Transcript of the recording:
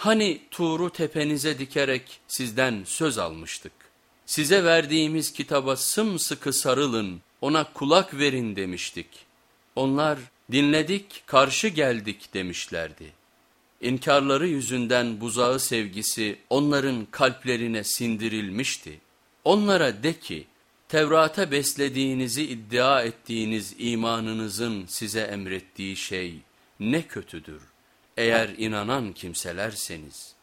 Hani Tuğru tepenize dikerek sizden söz almıştık. Size verdiğimiz kitaba sımsıkı sarılın, ona kulak verin demiştik. Onlar dinledik, karşı geldik demişlerdi. İnkarları yüzünden buzağı sevgisi onların kalplerine sindirilmişti. Onlara de ki, Tevrat'a beslediğinizi iddia ettiğiniz imanınızın size emrettiği şey ne kötüdür eğer inanan kimselerseniz.''